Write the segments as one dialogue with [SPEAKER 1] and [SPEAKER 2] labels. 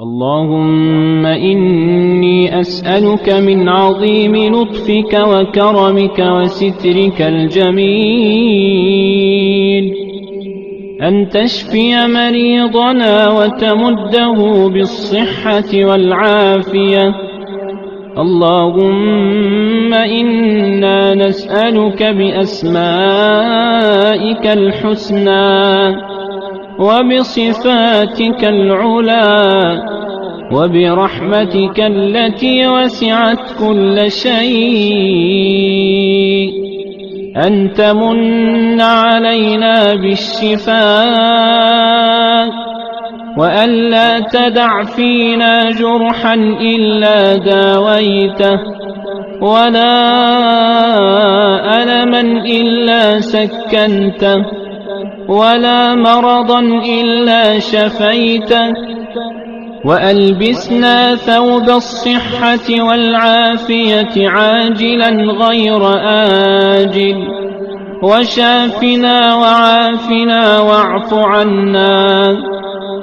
[SPEAKER 1] اللهم إني أسألك من عظيم لطفك وكرمك وسترك الجميل أن تشفي مريضنا وتمده بالصحة والعافية اللهم إنا نسألك بأسمائك الحسنى وبصفاتك العلا وبرحمتك التي وسعت كل شيء. أن تمن علينا بالشفاء وأن لا تدع فينا جرحا إلا داويته ولا ألما إلا سكنته. ولا مرضا إلا شفيته. وألبسنا ثوب الصحة والعافية عاجلا غير آجل. وشافنا وعافنا واعف عنا.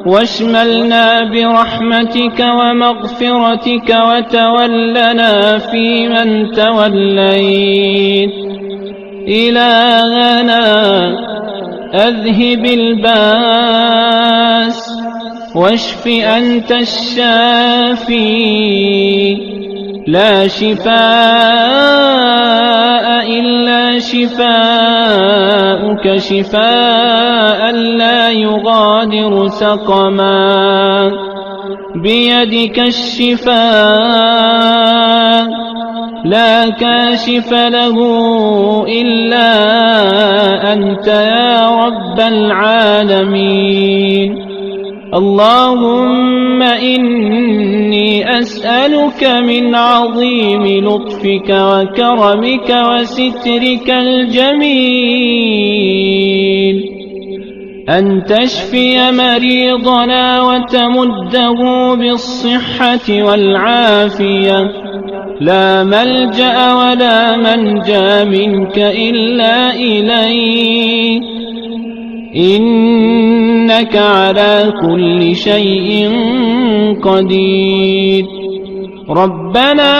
[SPEAKER 1] واشملنا برحمتك ومغفرتك وتولنا فيمن توليت. إلهنا أذهب الباس واشف أنت الشافي لا شفاء إلا شفاءك شفاء لا يغادر سقما بيدك الشفاء لا كاشف له إلا أنت يا رب العالمين. اللهم إني أسألك من عظيم لطفك وكرمك وسترك الجميل. أن تشفي مريضنا وتمده بالصحة والعافية. لا ملجأ ولا منجأ منك إلا إليك. إنك على كل شيء قدير. ربنا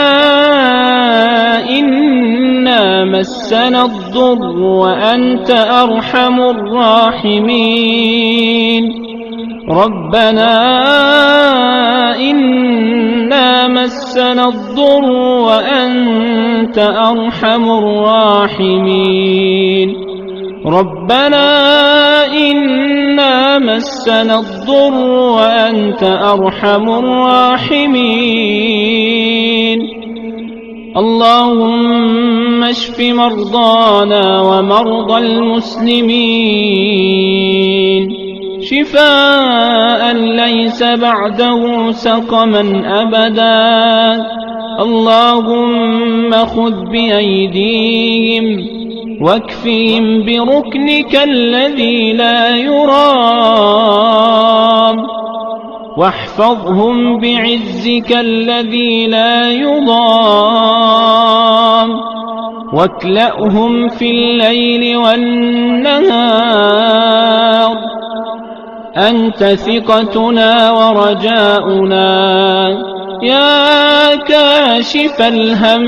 [SPEAKER 1] إنا مسنا الضر وأنت أرحم الراحمين. ربنا إنا مسنا الضر وأنت أرحم الراحمين ربنا إنا مسنا الضر وأنت أرحم الراحمين اللهم اشف مرضانا ومرضى المسلمين شفاء ليس بعده سقما أبدا. اللهم خذ بأيديهم واكفهم بركنك الذي لا يرام. واحفظهم بعزك الذي لا يضام. واكلأهم في الليل والنهار. أنت ثقتنا ورجاؤنا. يا كاشف الهم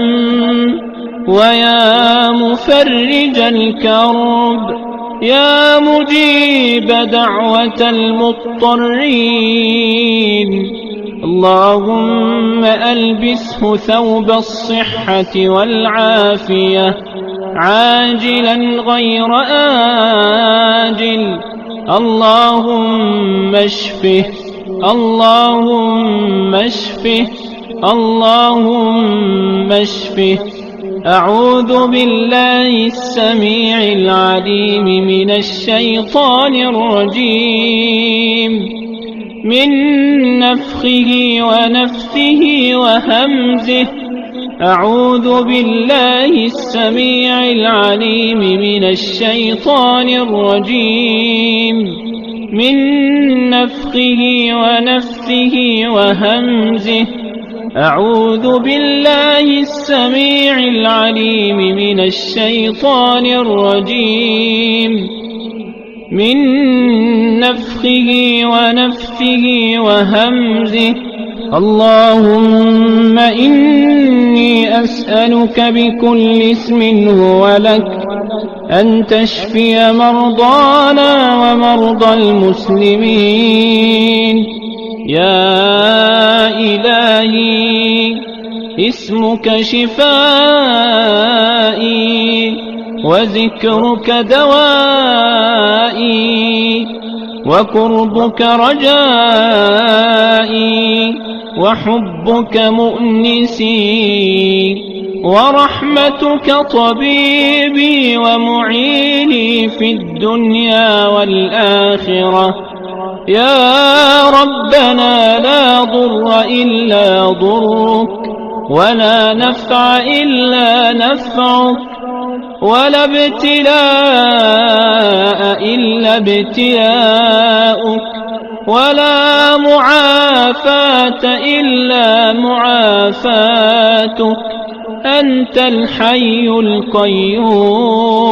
[SPEAKER 1] ويا مفرج الكرب. يا مجيب دعوة المضطرين. اللهم ألبسه ثوب الصحة والعافية. عاجلا غير آجل. اللهم اشفه اللهم اشفه اللهم اشفه أعوذ بالله السميع العليم من الشيطان الرجيم. من نفخه ونفثه وهمزه أعوذ بالله السميع العليم من الشيطان الرجيم. من نفخه ونفثه وهمزه. أعوذ بالله السميع العليم من الشيطان الرجيم. من نفخه ونفثه وهمزه. اللهم إني أسألك بكل اسم هو لك أن تشفي مرضانا ومرضى المسلمين. يا إلهي اسمك شفائي وذكرك دوائي وقربك رجائي. وحبك مؤنسي ورحمتك طبيبي ومعيني في الدنيا والآخرة. يا ربنا لا ضر إلا ضرك ولا نفع إلا نفعك ولا ابتلاء إلا ابتلاءك. ولا معافاة إلا معافاتك. أنت الحي القيوم.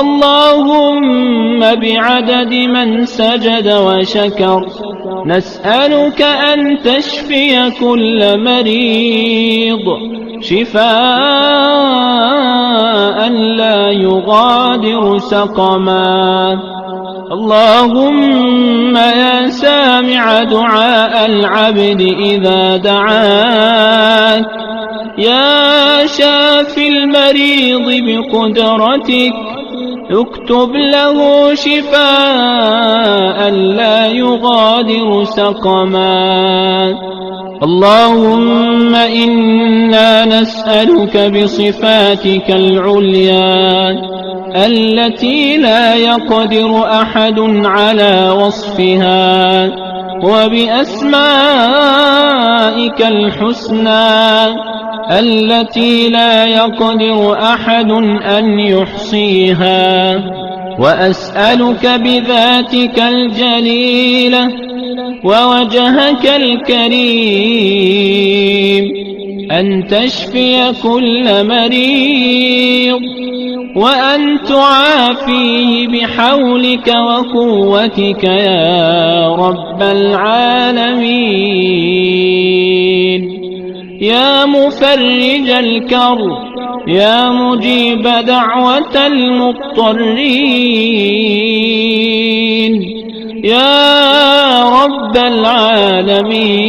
[SPEAKER 1] اللهم بعدد من سجد وشكر. نسألك أن تشفي كل مريض. شفاء لا يغادر سقما. اللهم يا سامع دعاء العبد إذا دعاك. يا شافي المريض بقدرتك اكتب له شفاء لا يغادر سقما. اللهم إنا نسألك بصفاتك العليا. التي لا يقدر أحد على وصفها وبأسمائك الحسنى التي لا يقدر أحد أن يحصيها. وأسألك بذاتك الجليلة ووجهك الكريم. أن تشفي كل مريض وأن تعافيه بحولك وقوتك يا رب العالمين. يا مفرج الكرب يا مجيب دعوة المضطرين. يا رب العالمين.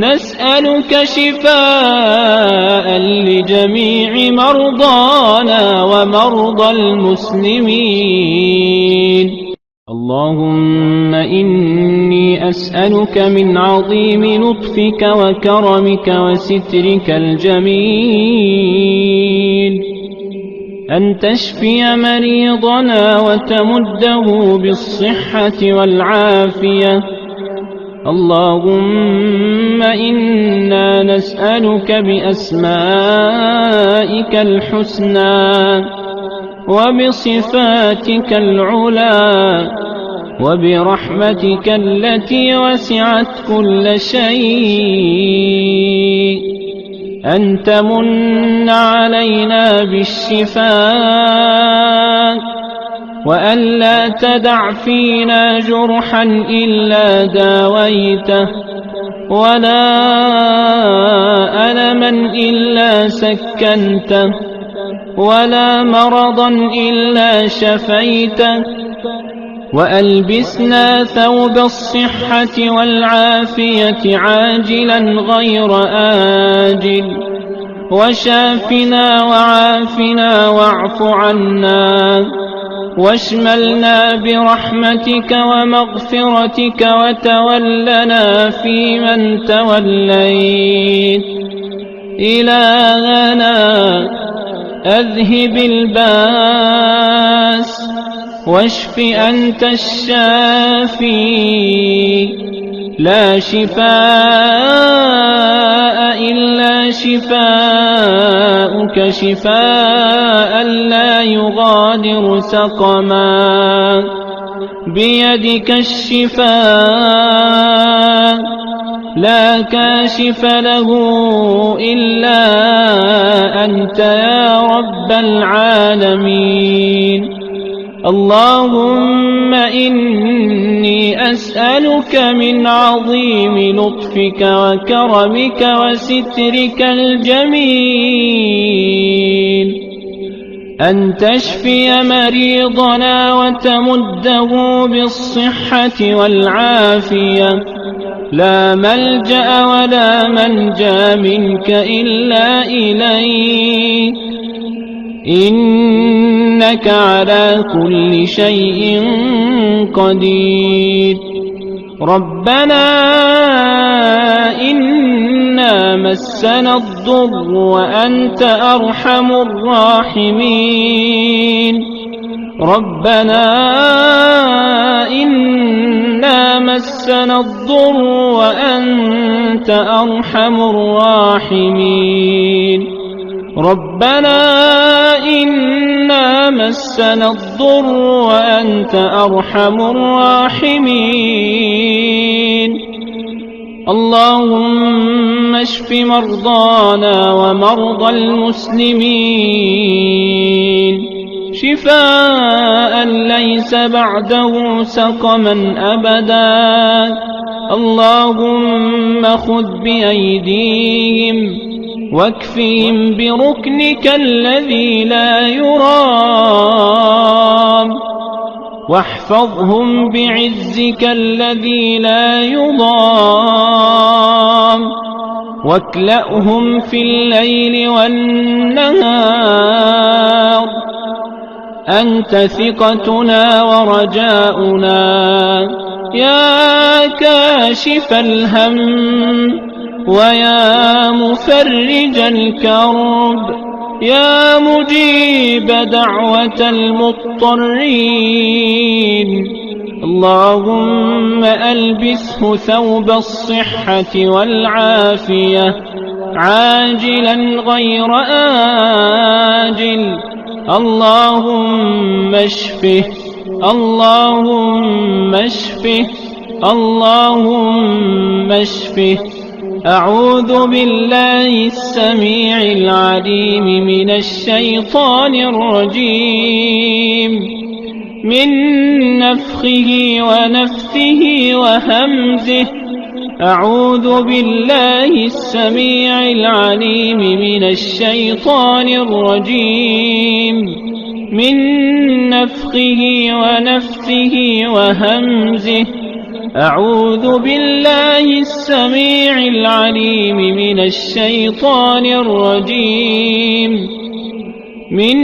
[SPEAKER 1] نسألك شفاء لجميع مرضانا ومرضى المسلمين. اللهم إني أسألك من عظيم لطفك وكرمك وسترك الجميل. أن تشفي مريضنا وتمده بالصحة والعافية. اللهم إنا نسألك بأسمائك الحسنى وبصفاتك العلا وبرحمتك التي وسعت كل شيء. أن تمن علينا بالشفاء وأن لا تدع فينا جرحا إلا داويته ولا ألما إلا سكنته ولا مرضا إلا شفيته وألبسنا ثوب الصحة والعافية عاجلا غير آجل وشافنا وعافنا واعف عنا واشملنا برحمتك ومغفرتك وتولنا فيمن توليت. إلهنا أذهب الباس واشف أنت الشافي. لا شفاء إلا شفاءك شفاء لا يغادر سقما. بيدك الشفاء لا كاشف له إلا أنت يا رب العالمين. اللهم إني أسألك من عظيم لطفك وكرمك وسترك الجميل أن تشفي مريضنا وتمده بالصحة والعافية لا ملجأ ولا منجى منك إلا إليك إنك على كل شيء قدير ربنا إنا مسنا الضر وأنت أرحم الراحمين ربنا إنا مسنا الضر وأنت أرحم الراحمين ربنا إنا مسنا الضر وأنت أرحم الراحمين. اللهم اشف مرضانا ومرضى المسلمين. شفاء ليس بعده سقما أبدا. اللهم خذ بأيديهم واكفهم بركنك الذي لا يرام. واحفظهم بعزك الذي لا يضام. واكلأهم في الليل والنهار. أنت ثقتنا ورجاؤنا. يا كاشف الهم. ويا مفرج الكرب يا مجيب دعوة المضطرين. اللهم ألبسه ثوب الصحة والعافية عاجلا غير آجل. اللهم اشفه اللهم اشفه اللهم اشفه. أعوذ بالله السميع العليم من الشيطان الرجيم. من نفخه ونفثه وهمزه. أعوذ بالله السميع العليم من الشيطان الرجيم. من نفخه ونفثه وهمزه. أعوذ بالله السميع العليم من الشيطان الرجيم. من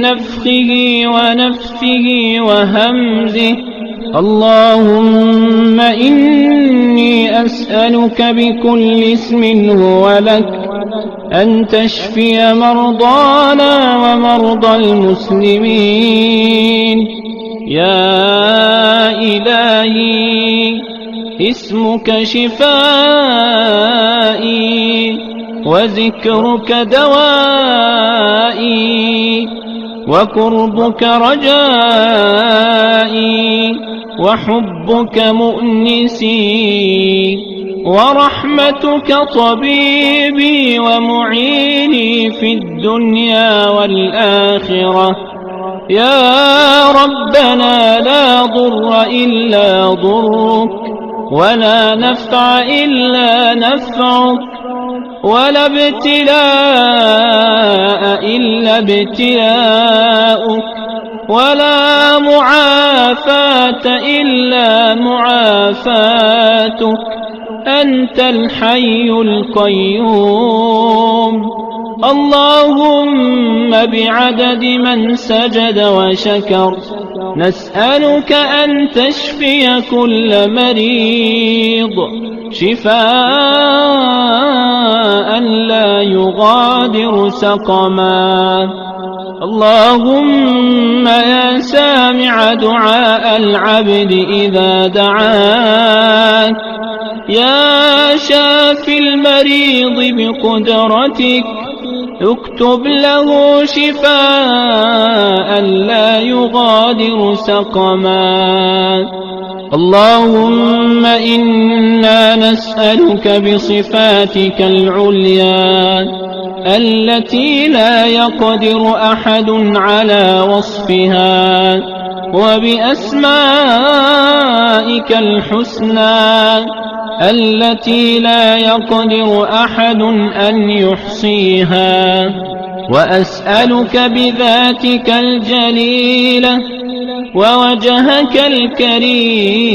[SPEAKER 1] نفخه ونفثه وهمزه. اللهم إني أسألك بكل اسم هو لك. أن تشفي مرضانا ومرضى المسلمين. يا إلهي اسمك شفائي وذكرك دوائي وقربك رجائي وحبك مؤنسي ورحمتك طبيبي ومعيني في الدنيا والآخرة. يا ربنا لا ضر إلا ضرك ولا نفع إلا نفعك ولا ابتلاء إلا ابتلاءك ولا معافاة إلا معافاتك أنت الحي القيوم. اللهم بعدد من سجد وشكر. نسألك أن تشفي كل مريض. شفاء لا يغادر سقما. اللهم يا سامع دعاء العبد إذا دعاك. يا شافي المريض بقدرتك. اكتب له شفاء لا يغادر سقما. اللهم إنا نسألك بصفاتك العليا التي لا يقدر أحد على وصفها وبأسمائك الحسنى. التي لا يقدر أحد أن يحصيها. وأسألك بذاتك الجليلة ووجهك الكريم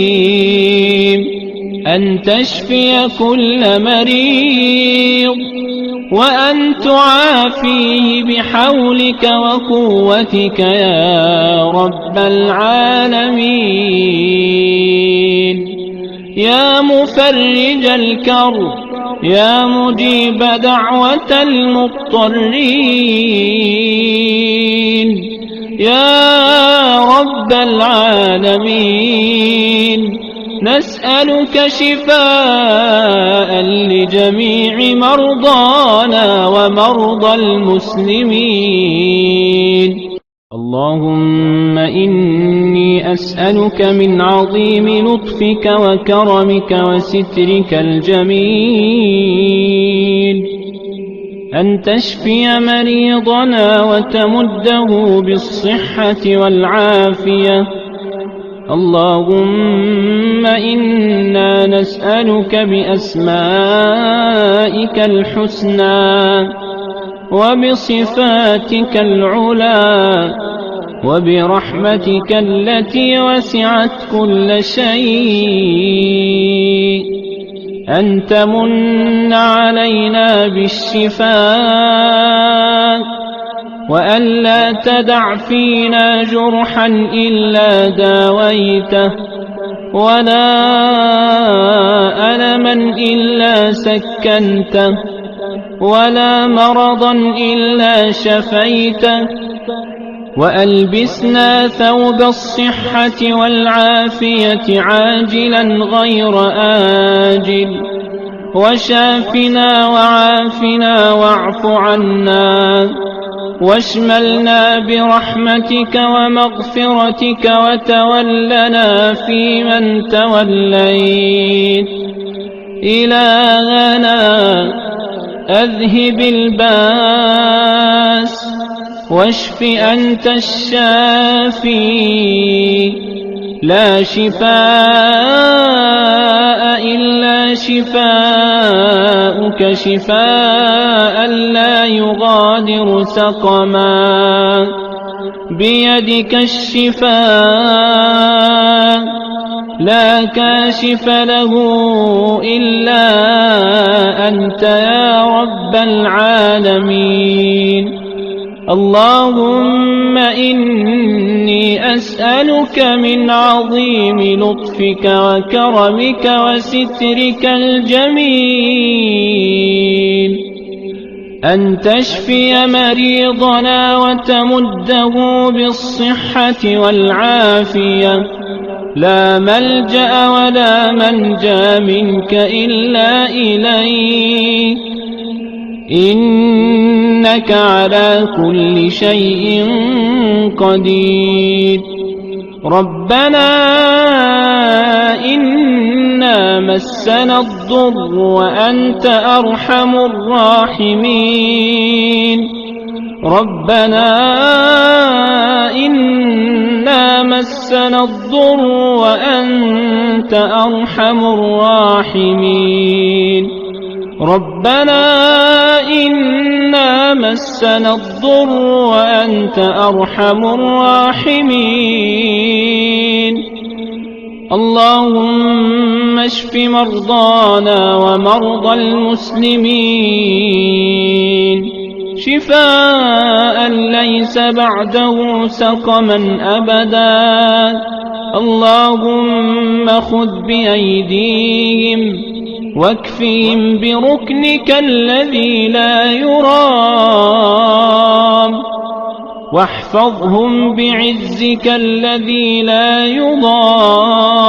[SPEAKER 1] أن تشفي كل مريض وأن تعافيه بحولك وقوتك يا رب العالمين. يا مفرج الكرب يا مجيب دعوة المضطرين يا رب العالمين نسألك شفاء لجميع مرضانا ومرضى المسلمين. اللهم إني أسألك من عظيم لطفك وكرمك وسترك الجميل. أن تشفي مريضنا وتمده بالصحة والعافية. اللهم إنا نسألك بأسمائك الحسنى. وبصفاتك العلا وبرحمتك التي وسعت كل شيء. أن تمن علينا بالشفاء وأن لا تدع فينا جرحا إلا داويته ولا ألما إلا سكنته. ولا مرضا إلا شفيته. وألبسنا ثوب الصحة والعافية عاجلا غير آجل. وشافنا وعافنا واعف عنا. واشملنا برحمتك ومغفرتك وتولنا فيمن توليت. إلهنا أذهب الباس واشف أنت الشافي لا شفاء إلا شفاءك شفاء لا يغادر سقما بيدك الشفاء لا كاشف له إلا أنت يا رب العالمين. اللهم إني أسألك من عظيم لطفك وكرمك وسترك الجميل. أن تشفي مريضنا وتمده بالصحة والعافية. لا ملجأ ولا منجى منك إلا إليك. إنك على كل شيء قدير. ربنا إنا مسنا الضر وأنت أرحم الراحمين. ربنا إنا مسنا الضر وأنت أرحم الراحمين ربنا إنا مسنا الضر وأنت أرحم الراحمين اللهم اشف مرضانا ومرضى المسلمين شفاء ليس بعده سقما أبدا. اللهم خذ بأيديهم واكفهم بركنك الذي لا يرام. واحفظهم بعزك الذي لا يضام.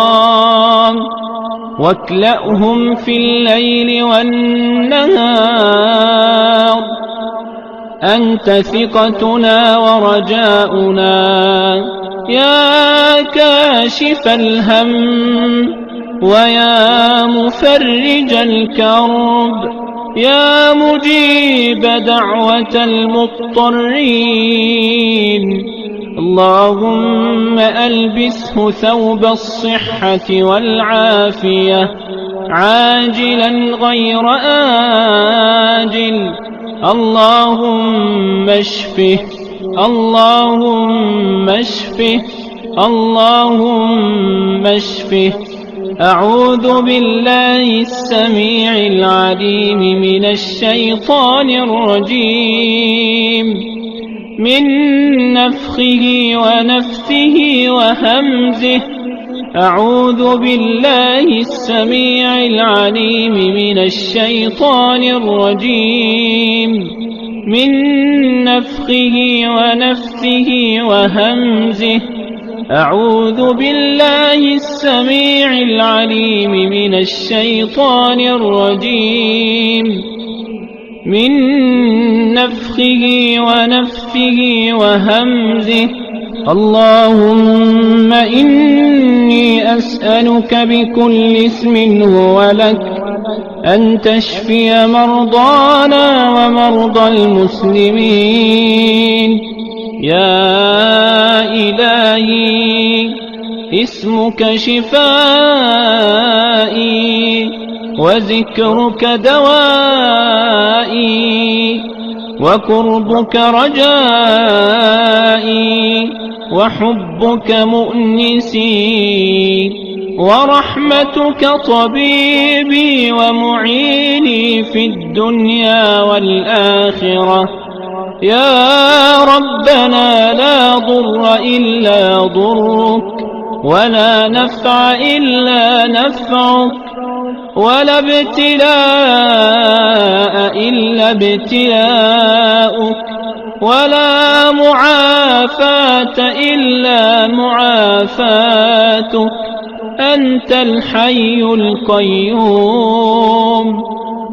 [SPEAKER 1] واكلأهم في الليل والنهار. أنت ثقتنا ورجاؤنا. يا كاشف الهم ويا مفرج الكرب. يا مجيب دعوة المضطرين. اللهم ألبسه ثوب الصحة والعافية. عاجلا غير آجل. اللهم اشفه اللهم اشفه اللهم اشفه أعوذ بالله السميع العليم من الشيطان الرجيم. من نفخه ونفثه وهمزه أعوذ بالله السميع العليم من الشيطان الرجيم. من نفخه ونفثه وهمزه. أعوذ بالله السميع العليم من الشيطان الرجيم. من نفخه ونفثه وهمزه. اللهم إني أسألك بكل اسم هو لك أن تشفي مرضانا ومرضى المسلمين. يا إلهي اسمك شفائي وذكرك دوائي. وقربك رجائي وحبك مؤنسي ورحمتك طبيبي ومعيني في الدنيا والآخرة يا ربنا لا ضر إلا ضرك ولا نفع إلا نفعك ولا ابتلاء إلا ابتلاءك ولا معافاة إلا معافاتك أنت الحي القيوم.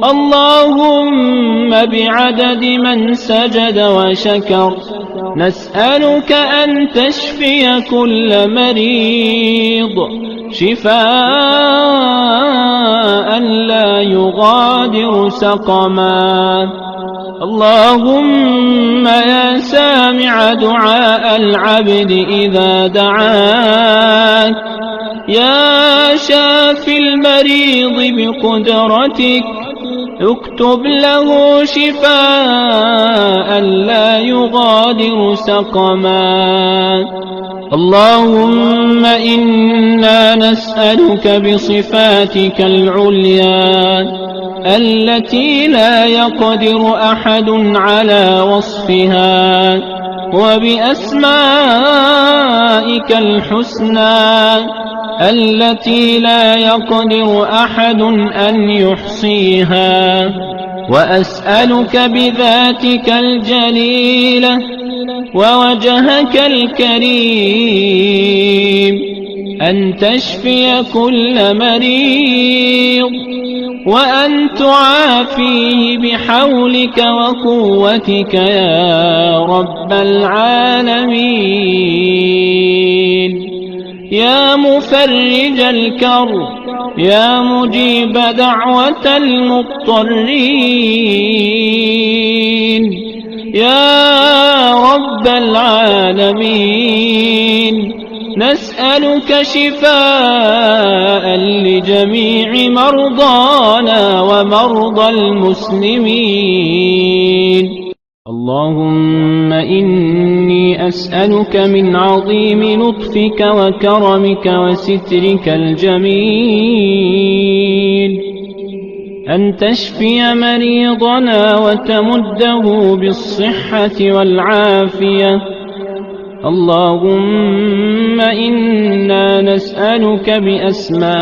[SPEAKER 1] اللهم بعدد من سجد وشكر نسألك أن تشفي كل مريض. شفاء لا يغادر سقما. اللهم يا سامع دعاء العبد إذا دعاك. يا شافي المريض بقدرتك. اكتب له شفاء لا يغادر سقما. اللهم إنا نسألك بصفاتك العليا التي لا يقدر أحد على وصفها وبأسمائك الحسنى. التي لا يقدر أحد أن يحصيها. وأسألك بذاتك الجليلة ووجهك الكريم أن تشفي كل مريض وأن تعافيه بحولك وقوتك يا رب العالمين. يا مفرج الكرب يا مجيب دعوة المضطرين يا رب العالمين نسألك شفاء لجميع مرضانا ومرضى المسلمين. اللهم إني أسألك من عظيم لطفك وكرمك وسترك الجميل. أن تشفي مريضنا وتمده بالصحة والعافية. اللهم إنا نسألك بأسمائك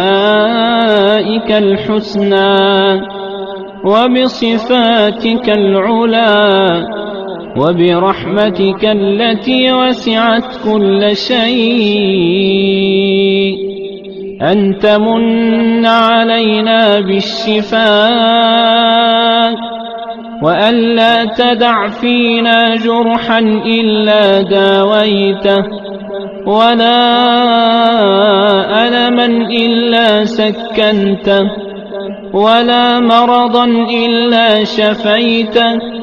[SPEAKER 1] الحسنى وبصفاتك العلا وبرحمتك التي وسعت كل شيء. أن تمن علينا بالشفاء وأن لا تدع فينا جرحا إلا داويته ولا ألما إلا سكنته ولا مرضا إلا شفيته.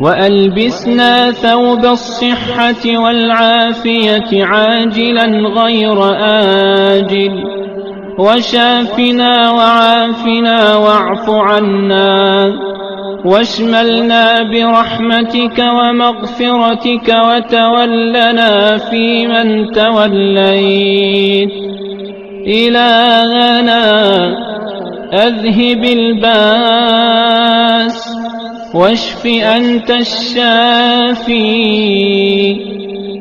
[SPEAKER 1] وألبسنا ثوب الصحة والعافية عاجلا غير آجل وشافنا وعافنا واعف عنا واشملنا برحمتك ومغفرتك وتولنا فيمن توليت. إلهنا أذهب الباس. واشف أنت الشافي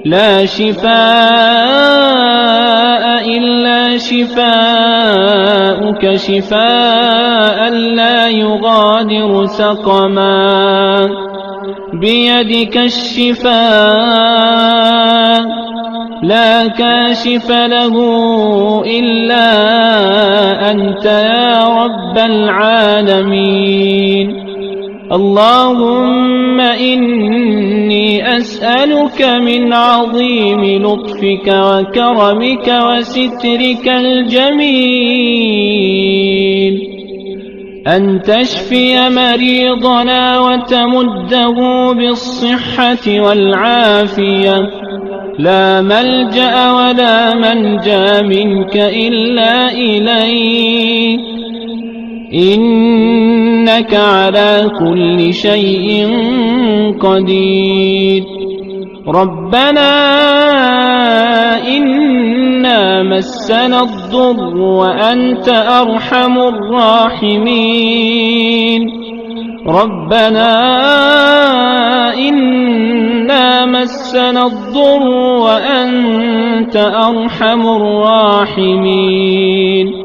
[SPEAKER 1] لا شفاء إلا شفاءك شفاء لا يغادر سقما. بيدك الشفاء لا كاشف له إلا أنت يا رب العالمين. اللهم إني أسألك من عظيم لطفك وكرمك وسترك الجميل أن تشفي مريضنا وتمده بالصحة والعافية لا ملجأ ولا منجى منك إلا إليك إنك على كل شيء قدير. ربنا إنا مسنا الضر وأنت أرحم الراحمين. ربنا إنا مسنا الضر وأنت أرحم الراحمين.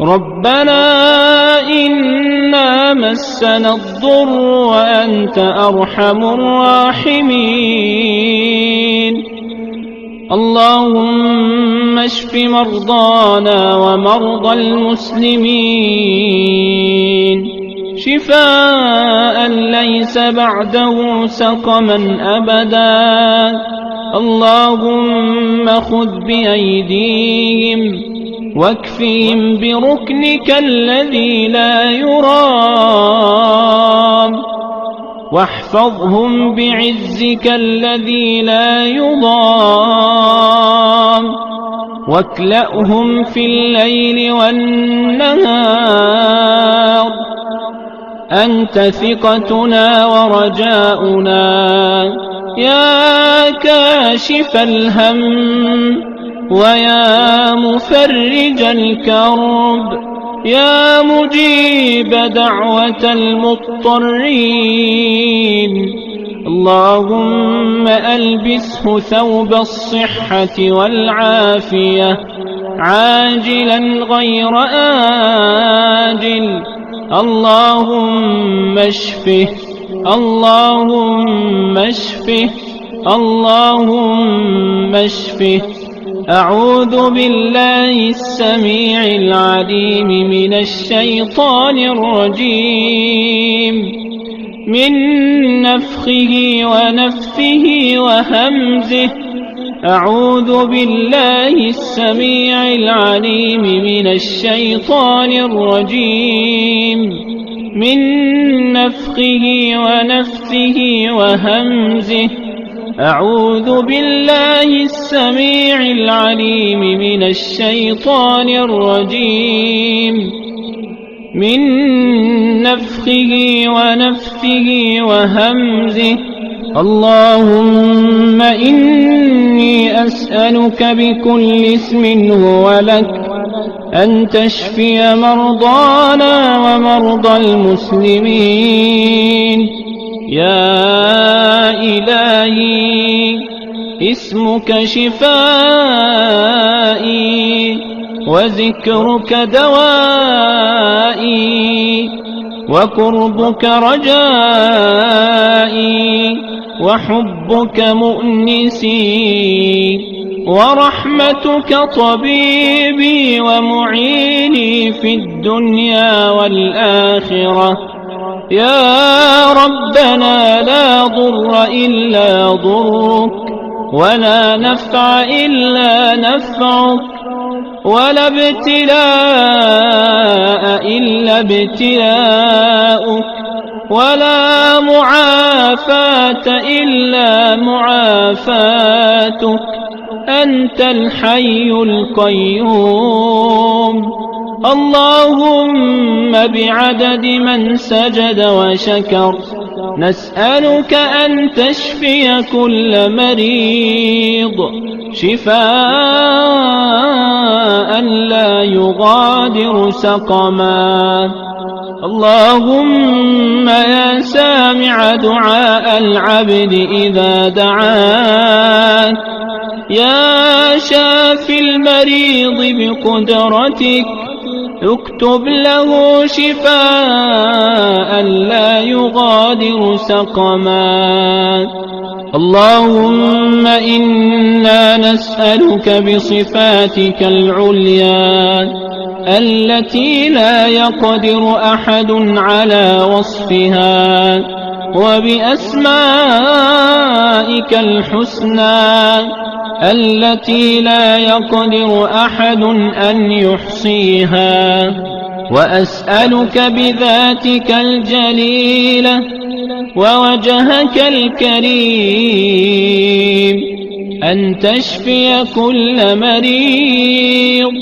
[SPEAKER 1] ربنا إنا مسنا الضر وأنت أرحم الراحمين. اللهم اشف مرضانا ومرضى المسلمين. شفاء ليس بعده سقما أبدا. اللهم خذ بأيديهم واكفهم بركنك الذي لا يرام. واحفظهم بعزك الذي لا يضام. واكلأهم في الليل والنهار. أنت ثقتنا ورجاؤنا. يا كاشف الهم. ويا مفرج الكرب يا مجيب دعوة المضطرين. اللهم ألبسه ثوب الصحة والعافية عاجلا غير آجل. اللهم اشفه اللهم اشفه اللهم اشفه. أعوذ بالله السميع العليم من الشيطان الرجيم. من نفخه ونفثه وهمزه. أعوذ بالله السميع العليم من الشيطان الرجيم. من نفخه ونفثه وهمزه. أعوذ بالله السميع العليم من الشيطان الرجيم. من نفخه ونفثه وهمزه. اللهم إني أسألك بكل اسم هو لك. أن تشفي مرضانا ومرضى المسلمين. يا إلهي اسمك شفائي وذكرك دوائي وقربك رجائي وحبك مؤنسي ورحمتك طبيبي ومعيني في الدنيا والآخرة. يا ربنا لا ضر إلا ضرك ولا نفع إلا نفعك ولا ابتلاء إلا ابتلاءك ولا معافاة إلا معافاتك أنت الحي القيوم. اللهم بعدد من سجد وشكر. نسألك أن تشفي كل مريض. شفاء لا يغادر سقما. اللهم يا سامع دعاء العبد إذا دعاك يا شافي المريض بقدرتك. اكتب له شفاء لا يغادر سقما. اللهم إنا نسألك بصفاتك العليا التي لا يقدر أحد على وصفها وبأسمائك الحسنى. التي لا يقدر أحد أن يحصيها. وأسألك بذاتك الجليلة ووجهك الكريم أن تشفي كل مريض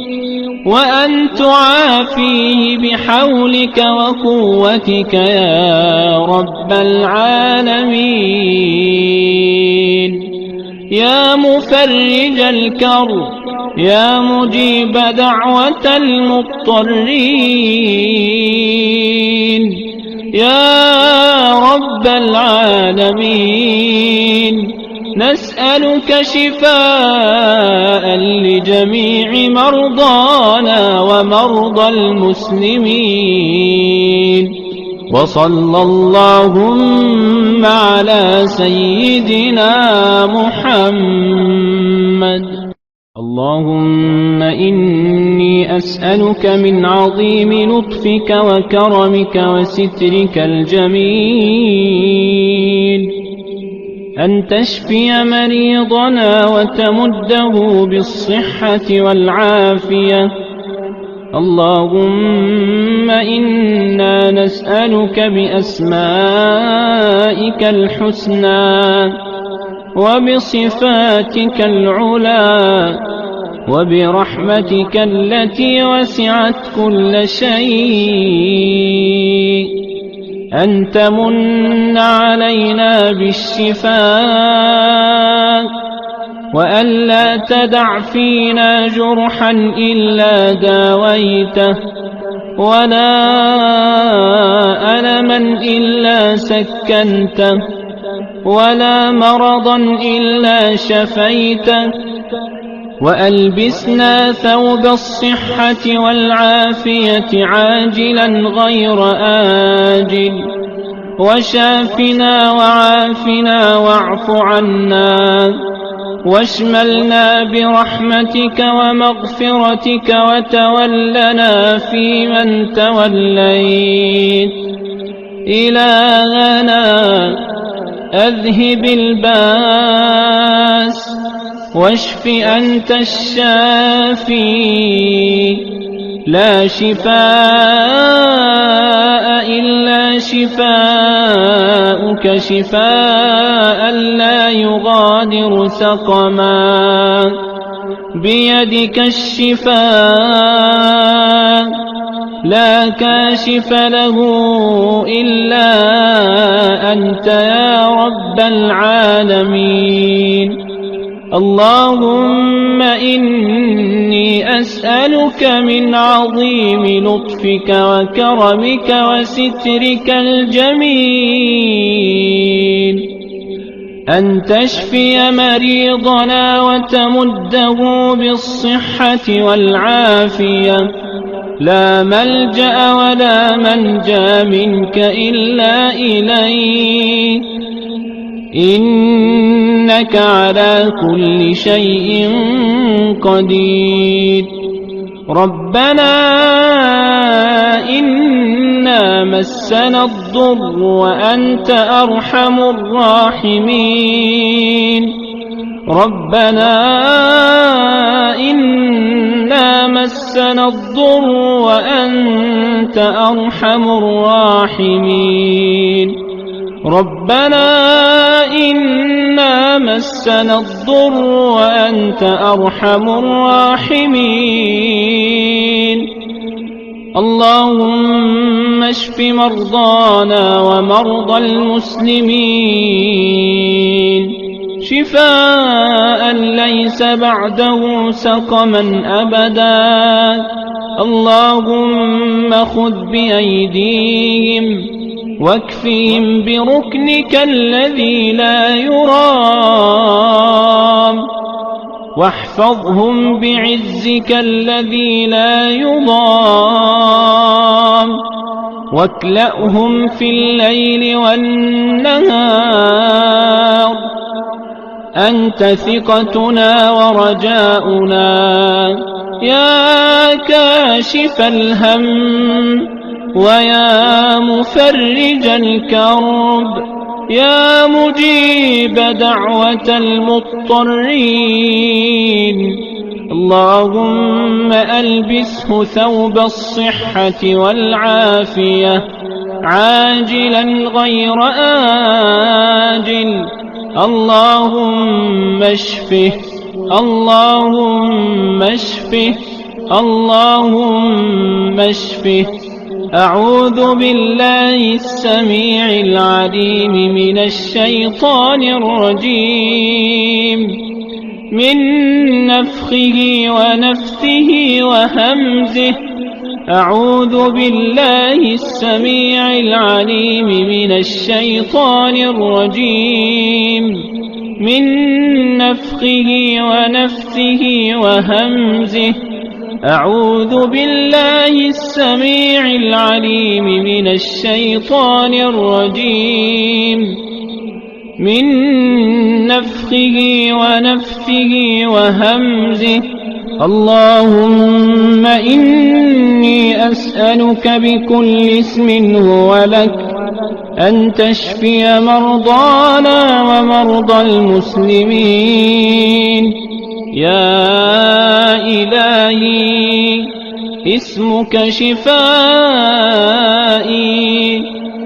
[SPEAKER 1] وأن تعافيه بحولك وقوتك يا رب العالمين. يا مفرج الكرب يا مجيب دعوة المضطرين يا رب العالمين نسألك شفاء لجميع مرضانا ومرضى المسلمين. وصلى اللهم على سيدنا محمد. اللهم إني أسألك من عظيم لطفك وكرمك وسترك الجميل. أن تشفي مريضنا وتمده بالصحة والعافية. اللهم إنا نسألك بأسمائك الحسنى وبصفاتك العلا وبرحمتك التي وسعت كل شيء. أن تمن علينا بالشفاء وألا تدع فينا جرحا إلا داويته ولا ألما إلا سكنته ولا مرضا إلا شفيته وألبسنا ثوب الصحة والعافية عاجلا غير آجل وشافنا وعافنا واعف عنا واشملنا برحمتك ومغفرتك وتولنا فيمن توليت. إلهنا أذهب الباس واشف أنت الشافي. لا شفاء إلا شفاءك شفاء لا يغادر سقما. بيدك الشفاء لا كاشف له إلا أنت يا رب العالمين. اللهم إني أسألك من عظيم لطفك وكرمك وسترك الجميل أن تشفي مريضنا وتمده بالصحة والعافية لا ملجأ ولا منجى منك إلا إليك إنك على كل شيء قدير. ربنا إنا مسنا الضر وأنت أرحم الراحمين. ربنا إنا مسنا الضر وأنت أرحم الراحمين. ربنا إنا مسنا الضر وأنت أرحم الراحمين اللهم اشف مرضانا ومرضى المسلمين شفاء ليس بعده سقما أبدا اللهم خذ بأيديهم واكفهم بركنك الذي لا يرام واحفظهم بعزك الذي لا يضام واكلأهم في الليل والنهار أنت ثقتنا ورجاؤنا يا كاشف الهم ويا مفرج الكرب يا مجيب دعوة المضطرين. اللهم ألبسه ثوب الصحة والعافية عاجلا غير آجل. اللهم اشفه اللهم اشفه اللهم اشفه. أعوذ بالله السميع العليم من الشيطان الرجيم. من نفخه ونفثه وهمزه. أعوذ بالله السميع العليم من الشيطان الرجيم. من نفخه ونفثه وهمزه. أعوذ بالله السميع العليم من الشيطان الرجيم. من نفخه ونفثه وهمزه. اللهم إني أسألك بكل اسم هو لك. أن تشفي مرضانا ومرضى المسلمين. يا إلهي اسمك شفائي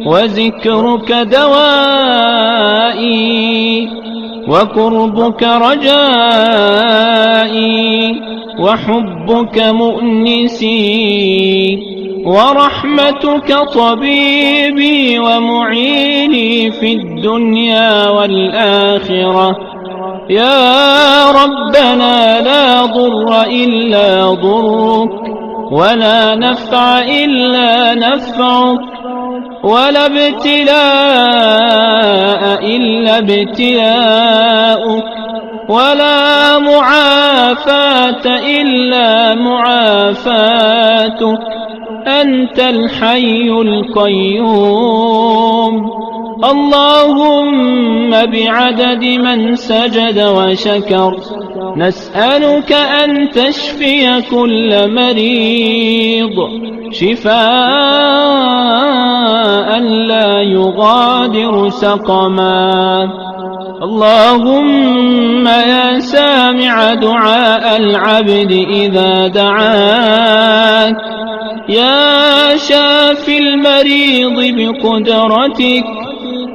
[SPEAKER 1] وذكرك دوائي وقربك رجائي وحبك مؤنسي ورحمتك طبيبي ومعيني في الدنيا والآخرة. يا ربنا لا ضر إلا ضرك ولا نفع إلا نفعك ولا ابتلاء إلا ابتلاءك ولا معافاة إلا معافاتك أنت الحي القيوم. اللهم بعدد من سجد وشكر. نسألك أن تشفي كل مريض. شفاء لا يغادر سقما. اللهم يا سامع دعاء العبد إذا دعاك. يا شافي المريض بقدرتك.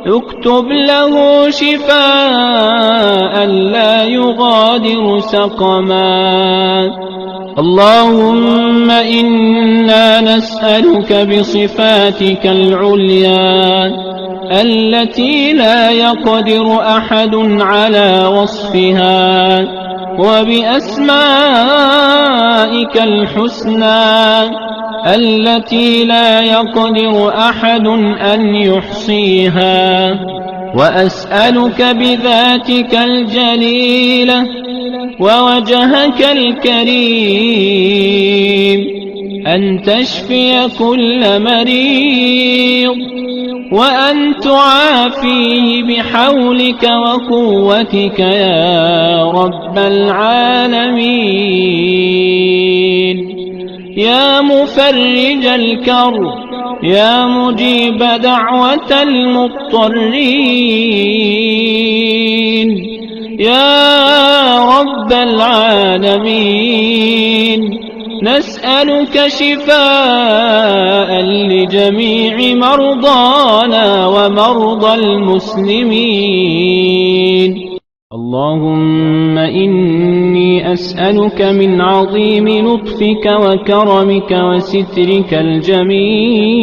[SPEAKER 1] اكتب له شفاء لا يغادر سقما. اللهم إنا نسألك بصفاتك العليا التي لا يقدر أحد على وصفها وبأسمائك الحسنى. التي لا يقدر أحد أن يحصيها. وأسألك بذاتك الجليلة ووجهك الكريم أن تشفي كل مريض وأن تعافيه بحولك وقوتك يا رب العالمين. يا مفرج الكرب يا مجيب دعوة المضطرين يا رب العالمين نسألك شفاء لجميع مرضانا ومرضى المسلمين. اللهم إني أسألك من عظيم لطفك وكرمك وسترك الجميل.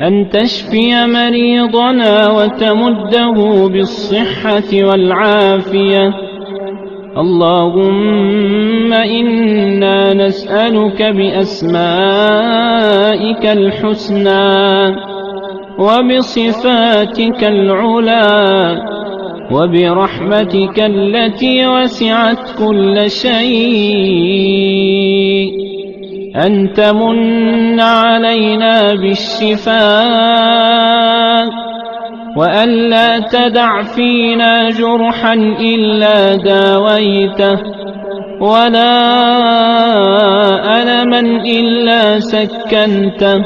[SPEAKER 1] أن تشفي مريضنا وتمده بالصحة والعافية. اللهم إنا نسألك بأسمائك الحسنى وبصفاتك العلا وبرحمتك التي وسعت كل شيء. أن تمن علينا بالشفاء. وأن لا تدع فينا جرحا إلا داويته. ولا ألما إلا سكنته.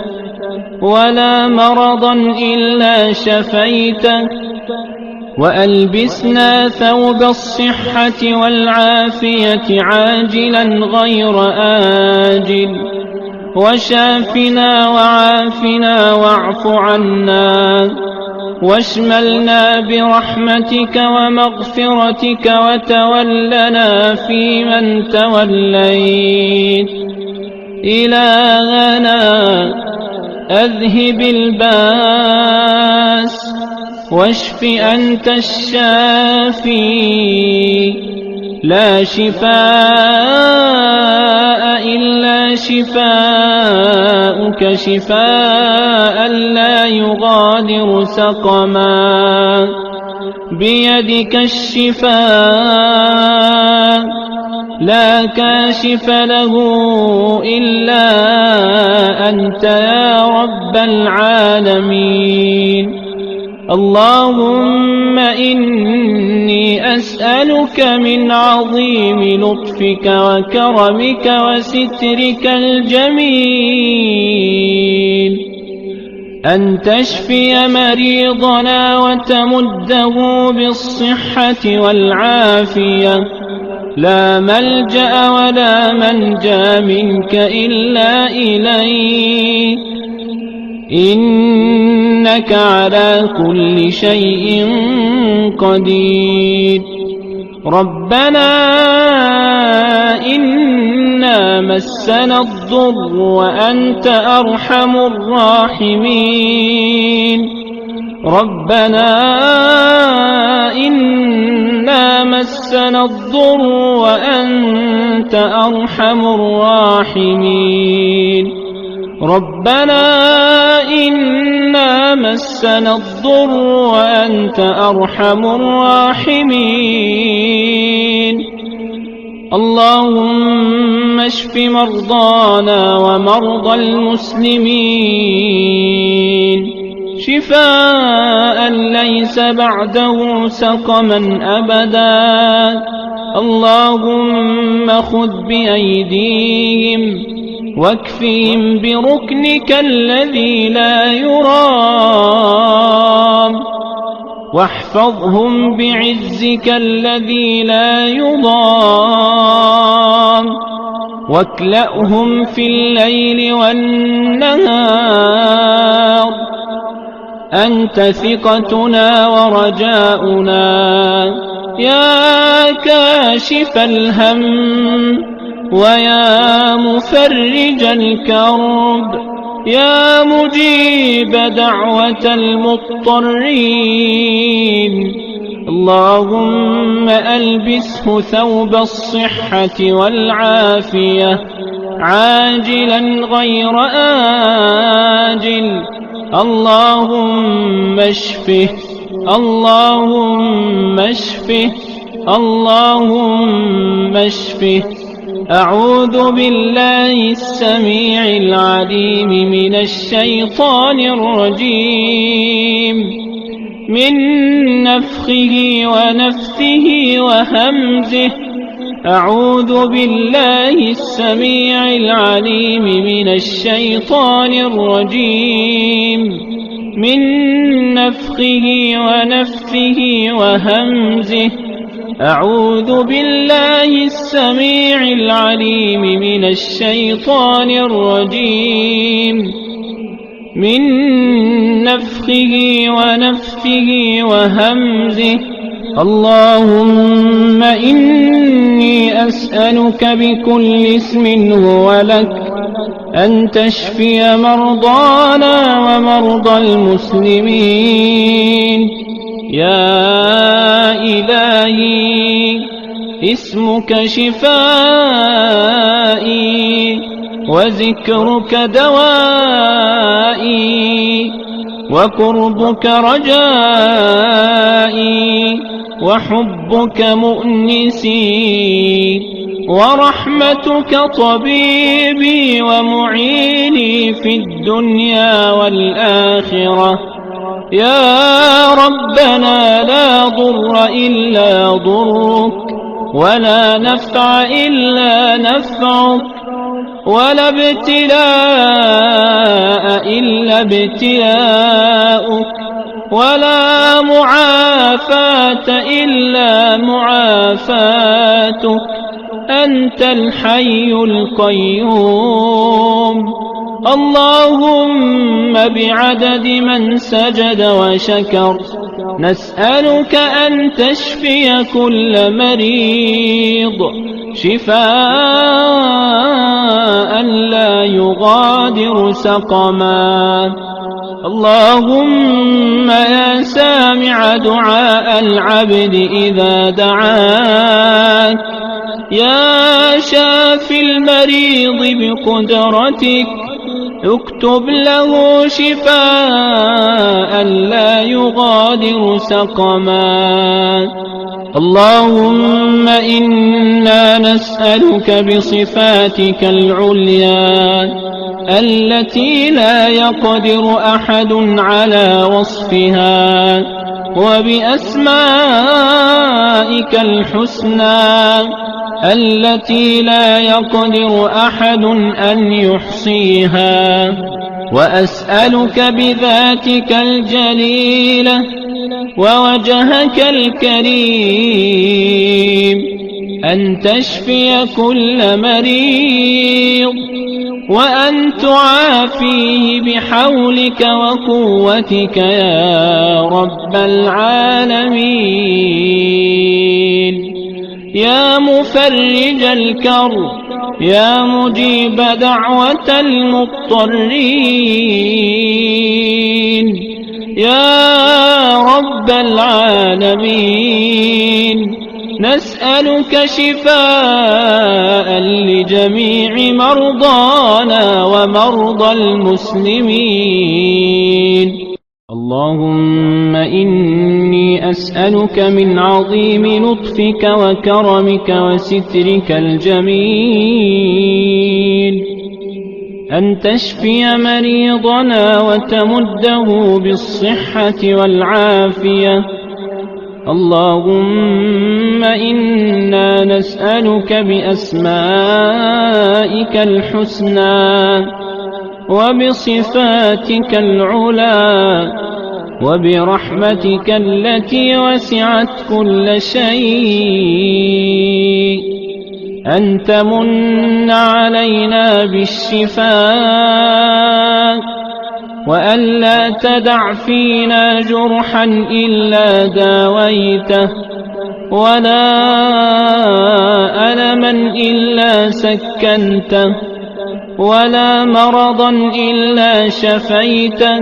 [SPEAKER 1] ولا مرضا إلا شفيته. وألبسنا ثوب الصحة والعافية عاجلا غير آجل. وشافنا وعافنا واعف عنا. واشملنا برحمتك ومغفرتك وتولنا فيمن توليت. إلهنا أذهب الباس. واشف أنت الشافي لا شفاء إلا شفاءك شفاء لا يغادر سقما. بيدك الشفاء لا كاشف له إلا أنت يا رب العالمين. اللهم إني أسألك من عظيم لطفك وكرمك وسترك الجميل أن تشفي مريضنا وتمده بالصحة والعافية لا ملجأ ولا منجى منك إلا إليك إنك على كل شيء قدير. ربنا إنا مسنا الضر وأنت أرحم الراحمين. ربنا إنا مسنا الضر وأنت أرحم الراحمين. ربنا إنا مسنا الضر وأنت أرحم الراحمين. اللهم اشف مرضانا ومرضى المسلمين. شفاء ليس بعده سقما أبدا. اللهم خذ بأيديهم. واكفهم بركنك الذي لا يرام واحفظهم بعزك الذي لا يضام واكلأهم في الليل والنهار أنت ثقتنا ورجاؤنا يا كاشف الهم ويا مفرج الكرب يا مجيب دعوة المضطرين. اللهم ألبسه ثوب الصحة والعافية عاجلا غير آجل. اللهم اشفه اللهم اشفه اللهم اشفه. أعوذ بالله السميع العليم من الشيطان الرجيم. من نفخه ونفثه وهمزه. أعوذ بالله السميع العليم من الشيطان الرجيم. من نفخه ونفثه وهمزه. أعوذ بالله السميع العليم من الشيطان الرجيم. من نفخه ونفثه وهمزه. اللهم إني أسألك بكل اسم هو لك. أن تشفي مرضانا ومرضى المسلمين. يا إلهي اسمك شفائي وذكرك دوائي وقربك رجائي وحبك مؤنسي ورحمتك طبيبي ومعيني في الدنيا والآخرة. يا ربنا لا ضر إلا ضرك ولا نفع إلا نفعك ولا ابتلاء إلا ابتلاءك ولا معافاة إلا معافاتك أنت الحي القيوم. اللهم بعدد من سجد وشكر. نسألك أن تشفي كل مريض. شفاء لا يغادر سقما. اللهم يا سامع دعاء العبد إذا دعاك. يا شافي المريض بقدرتك. اكتب له شفاء لا يغادر سقما. اللهم إنا نسألك بصفاتك العليا التي لا يقدر أحد على وصفها وبأسمائك الحسنى. التي لا يقدر أحد أن يحصيها. وأسألك بذاتك الجليلة ووجهك الكريم أن تشفي كل مريض وأن تعافيه بحولك وقوتك يا رب العالمين. يا مفرج الكرب يا مجيب دعوة المضطرين يا رب العالمين نسألك شفاء لجميع مرضانا ومرضى المسلمين. اللهم إني أسألك من عظيم لطفك وكرمك وسترك الجميل أن تشفي مريضنا وتمده بالصحة والعافية اللهم إنا نسألك بأسمائك الحسنى وبصفاتك العلا وبرحمتك التي وسعت كل شيء. أن تمن علينا بالشفاء وأن لا تدع فينا جرحا إلا داويته ولا ألما إلا سكنته. ولا مرضا إلا شفيته.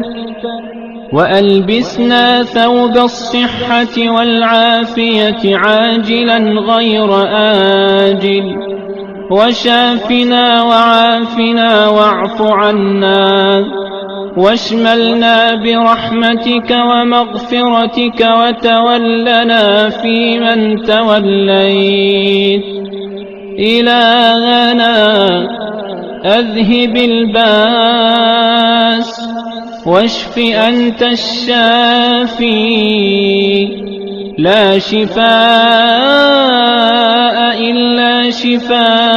[SPEAKER 1] وألبسنا ثوب الصحة والعافية عاجلا غير آجل. وشافنا وعافنا واعف عنا. واشملنا برحمتك ومغفرتك وتولنا فيمن توليت. إلهنا أذهب الباس واشف أنت الشافي لا شفاء إلا شفاءك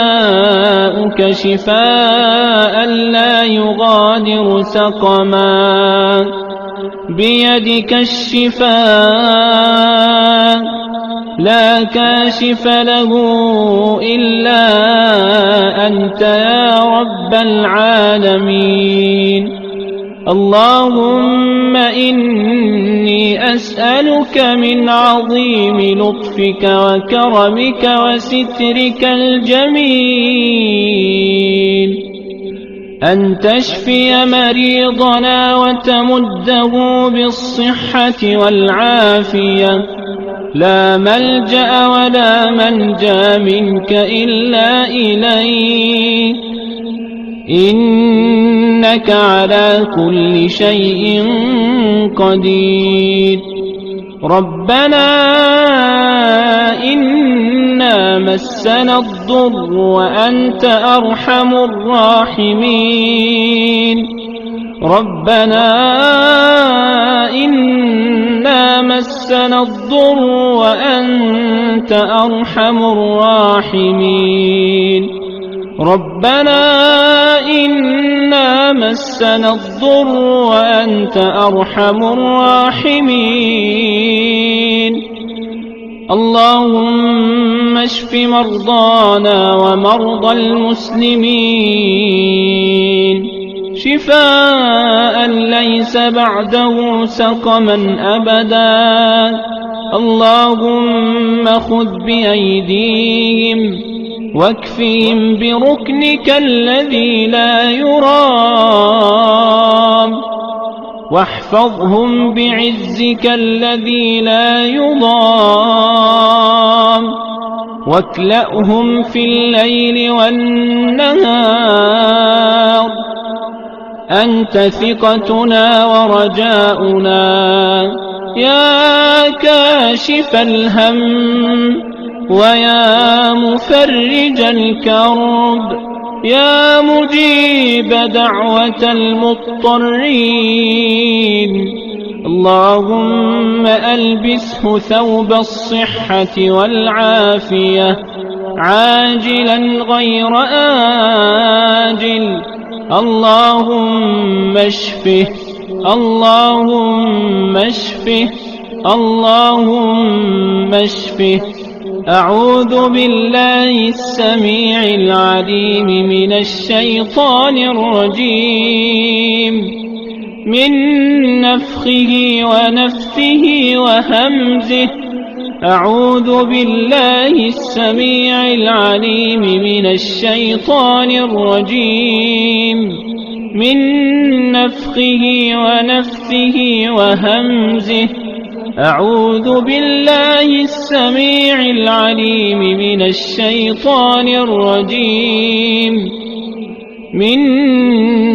[SPEAKER 1] شفاء لا يغادر سقما بيدك الشفاء لا كاشف له إلا أنت يا رب العالمين. اللهم إني أسألك من عظيم لطفك وكرمك وسترك الجميل. أن تشفي مريضنا وتمده بالصحة والعافية. لا ملجأ ولا منجأ منك إلا إليك. إنك على كل شيء قدير. ربنا إنا مسنا الضر وأنت أرحم الراحمين. ربنا إنا مسنا الضر وأنت أرحم الراحمين. ربنا إنا مسنا الضر وأنت أرحم الراحمين. اللهم اشف مرضانا ومرضى المسلمين. شفاء ليس بعده سقما أبدا. اللهم خذ بأيديهم واكفهم بركنك الذي لا يرام. واحفظهم بعزك الذي لا يضام. واكلأهم في الليل والنهار. أنت ثقتنا ورجاؤنا. يا كاشف الهم ويا مفرج الكرب. يا مجيب دعوة المضطرين. اللهم ألبسه ثوب الصحة والعافية. عاجلا غير آجل. اللهم اشفه اللهم اشفه اللهم اشفه أعوذ بالله السميع العليم من الشيطان الرجيم. من نفخه ونفثه وهمزه أعوذ بالله السميع العليم من الشيطان الرجيم. من نفخه ونفثه وهمزه. أعوذ بالله السميع العليم من الشيطان الرجيم. من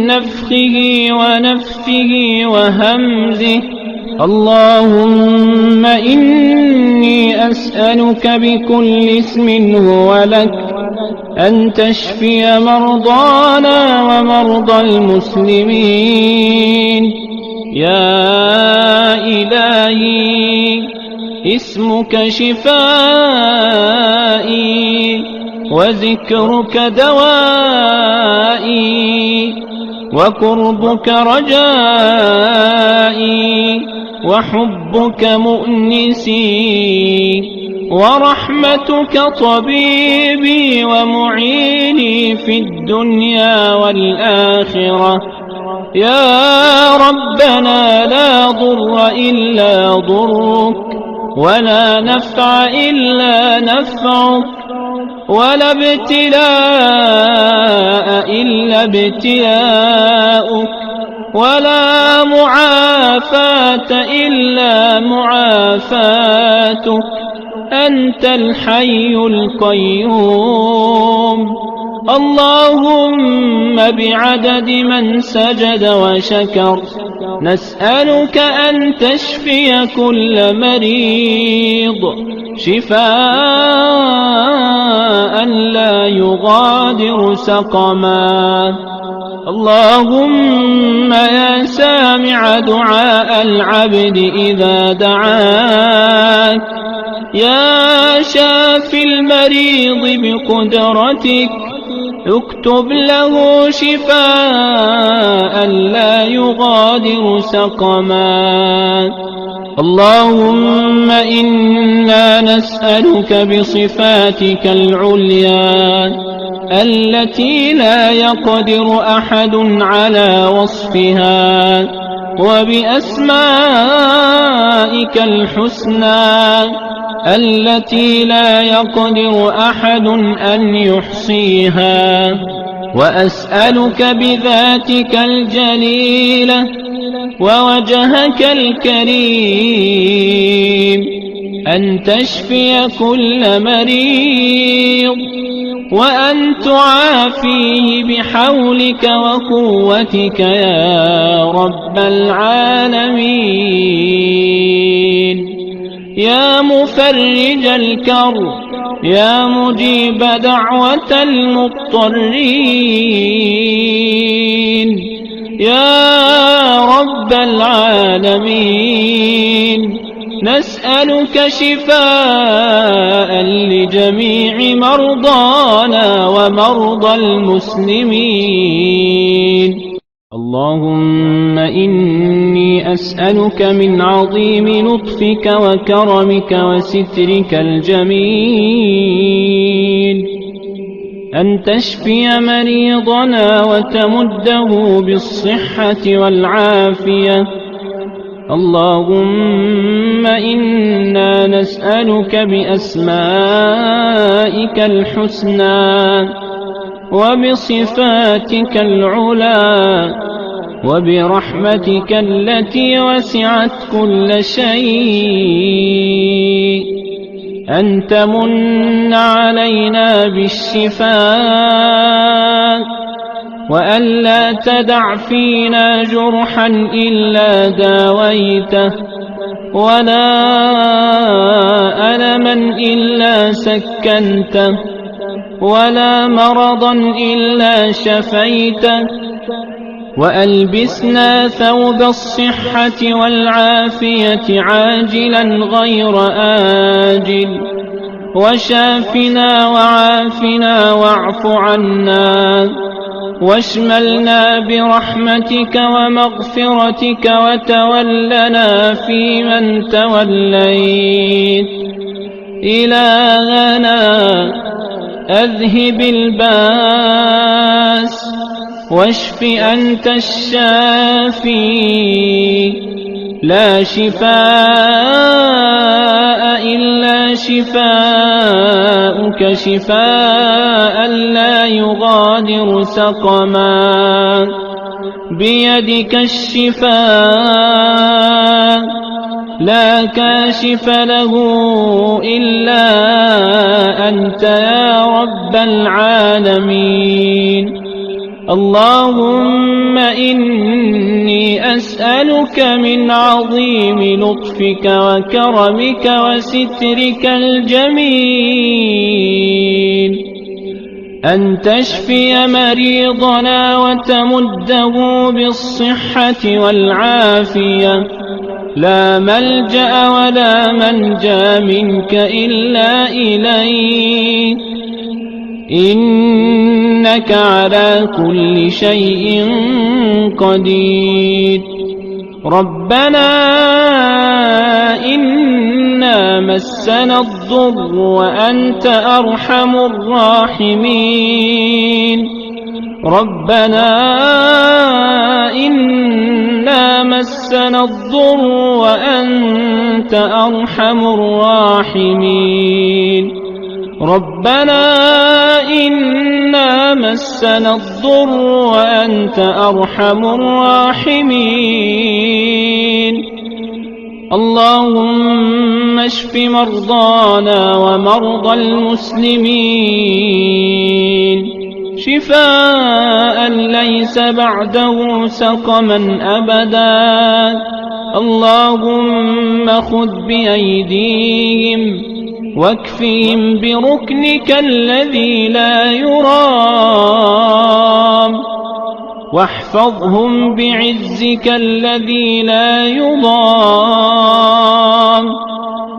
[SPEAKER 1] نفخه ونفثه وهمزه. اللهم إني أسألك بكل اسم هو لك أن تشفي مرضانا ومرضى المسلمين. يا إلهي اسمك شفائي وذكرك دوائي وقربك رجائي. وحبك مؤنسي ورحمتك طبيبي ومعيني في الدنيا والآخرة. يا ربنا لا ضر إلا ضرك ولا نفع إلا نفعك ولا ابتلاء إلا ابتلاءك ولا معافاة إلا معافاتك. أنت الحي القيوم. اللهم بعدد من سجد وشكر. نسألك أن تشفي كل مريض. شفاء لا يغادر سقما. اللهم يا سامع دعاء العبد إذا دعاك. يا شافي المريض بقدرتك. اكتب له شفاء لا يغادر سقما. اللهم إنا نسألك بصفاتك العليا التي لا يقدر أحد على وصفها وبأسمائك الحسنى. التي لا يقدر أحد أن يحصيها. وأسألك بذاتك الجليلة ووجهك الكريم أن تشفي كل مريض وأن تعافيه بحولك وقوتك يا رب العالمين. يا مفرج الكرب يا مجيب دعوة المضطرين يا رب العالمين نسألك شفاء لجميع مرضانا ومرضى المسلمين. اللهم إني أسألك من عظيم لطفك وكرمك وسترك الجميل أن تشفي مريضنا وتمده بالصحة والعافية اللهم إنا نسألك بأسمائك الحسنى وبصفاتك العلا وبرحمتك التي وسعت كل شيء أن تمن علينا بالشفاء وأن لا تدع فينا جرحا إلا داويته ولا ألما إلا سكنته ولا مرضا إلا شفيته. وألبسنا ثوب الصحة والعافية عاجلا غير آجل. وشافنا وعافنا واعف عنا. واشملنا برحمتك ومغفرتك وتولنا فيمن توليت. إلهنا أذهب الباس واشف أنت الشافي لا شفاء إلا شفاءك شفاء لا يغادر سقما. بيدك الشفاء لا كاشف له إلا أنت يا رب العالمين. اللهم إني أسألك من عظيم لطفك وكرمك وسترك الجميل. أن تشفي مريضنا وتمده بالصحة والعافية. لا ملجأ ولا منجى منك إلا إليك. إنك على كل شيء قدير. ربنا إنا مسنا الضر وأنت أرحم الراحمين. ربنا إنا مسنا الضر وأنت أرحم الراحمين. ربنا إنا مسنا الضر وأنت أرحم الراحمين. اللهم اشف مرضانا ومرضى المسلمين. شفاء ليس بعده سقما أبدا. اللهم خذ بأيديهم واكفهم بركنك الذي لا يرام. واحفظهم بعزك الذي لا يضام.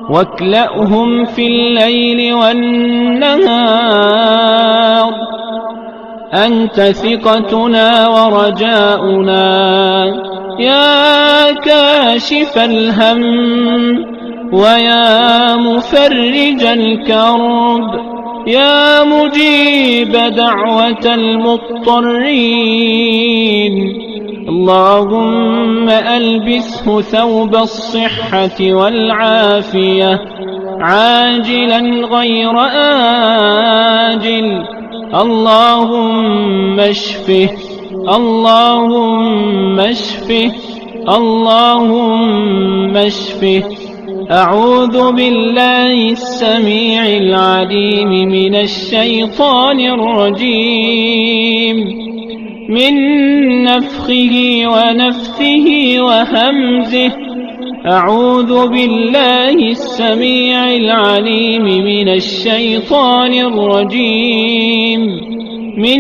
[SPEAKER 1] واكلأهم في الليل والنهار. أنت ثقتنا ورجاؤنا. يا كاشف الهم ويا مفرج الكرب. يا مجيب دعوة المضطرين. اللهم ألبسه ثوب الصحة والعافية. عاجلا غير آجل. اللهم اشفه اللهم اشفه اللهم اشفه أعوذ بالله السميع العليم من الشيطان الرجيم. من نفخه ونفثه وهمزه أعوذ بالله السميع العليم من الشيطان الرجيم. من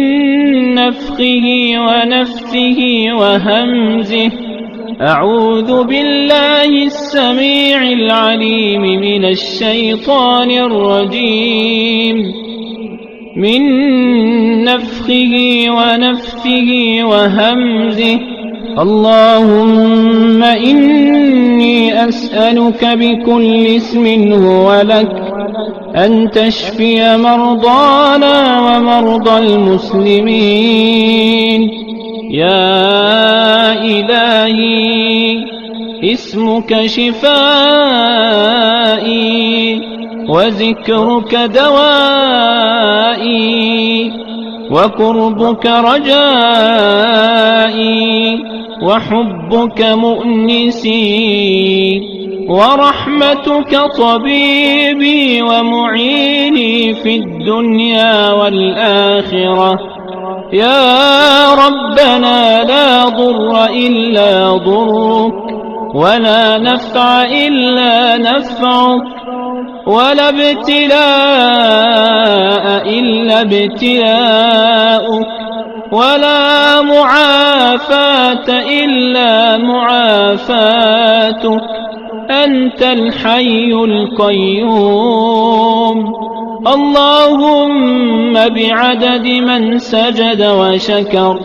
[SPEAKER 1] نفخه ونفثه وهمزه. أعوذ بالله السميع العليم من الشيطان الرجيم. من نفخه ونفثه وهمزه. اللهم إني أسألك بكل اسم هو لك أن تشفي مرضانا ومرضى المسلمين. يا إلهي اسمك شفائي وذكرك دوائي وقربك رجائي. وحبك مؤنسي ورحمتك طبيبي ومعيني في الدنيا والآخرة. يا ربنا لا ضر إلا ضرك ولا نفع إلا نفعك. ولا ابتلاء إلا ابتلاءك ولا معافاة إلا معافاتك. أنت الحي القيوم. اللهم بعدد من سجد وشكر.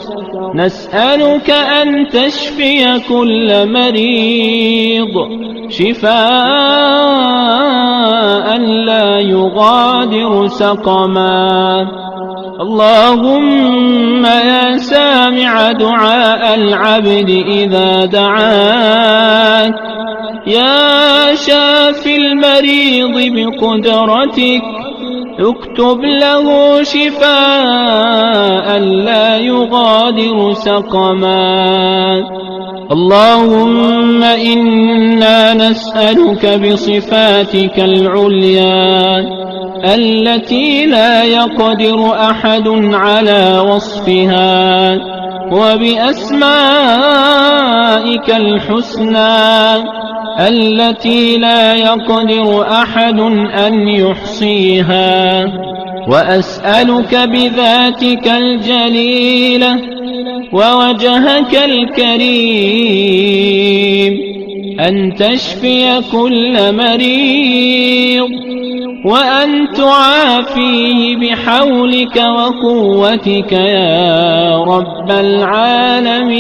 [SPEAKER 1] نسألك أن تشفي كل مريض. شفاء لا يغادر سقما. اللهم يا سامع دعاء العبد إذا دعاك. يا شافي المريض بقدرتك. اكتب له شفاء لا يغادر سقما. اللهم إنا نسألك بصفاتك العليا التي لا يقدر أحد على وصفها وبأسمائك الحسنى. التي لا يقدر أحد أن يحصيها. وأسألك بذاتك الجليلة ووجهك الكريم أن تشفي كل مريض وأن تعافيه بحولك وقوتك يا رب العالمين.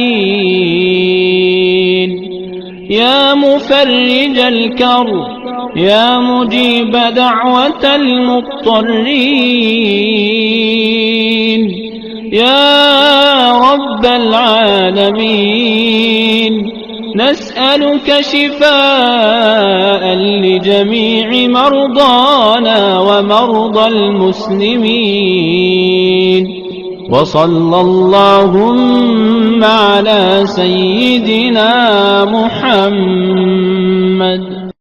[SPEAKER 1] يا مفرج الكرب يا مجيب دعوة المضطرين يا رب العالمين نسألك شفاء لجميع مرضانا ومرضى المسلمين. وصلى اللهم على سيدنا محمد.